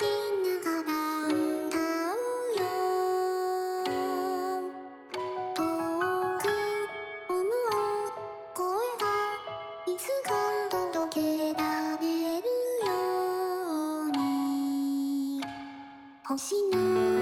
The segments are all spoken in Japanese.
しながら歌うよ」「遠く思う声がいつか届けられるように」「星の」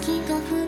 先が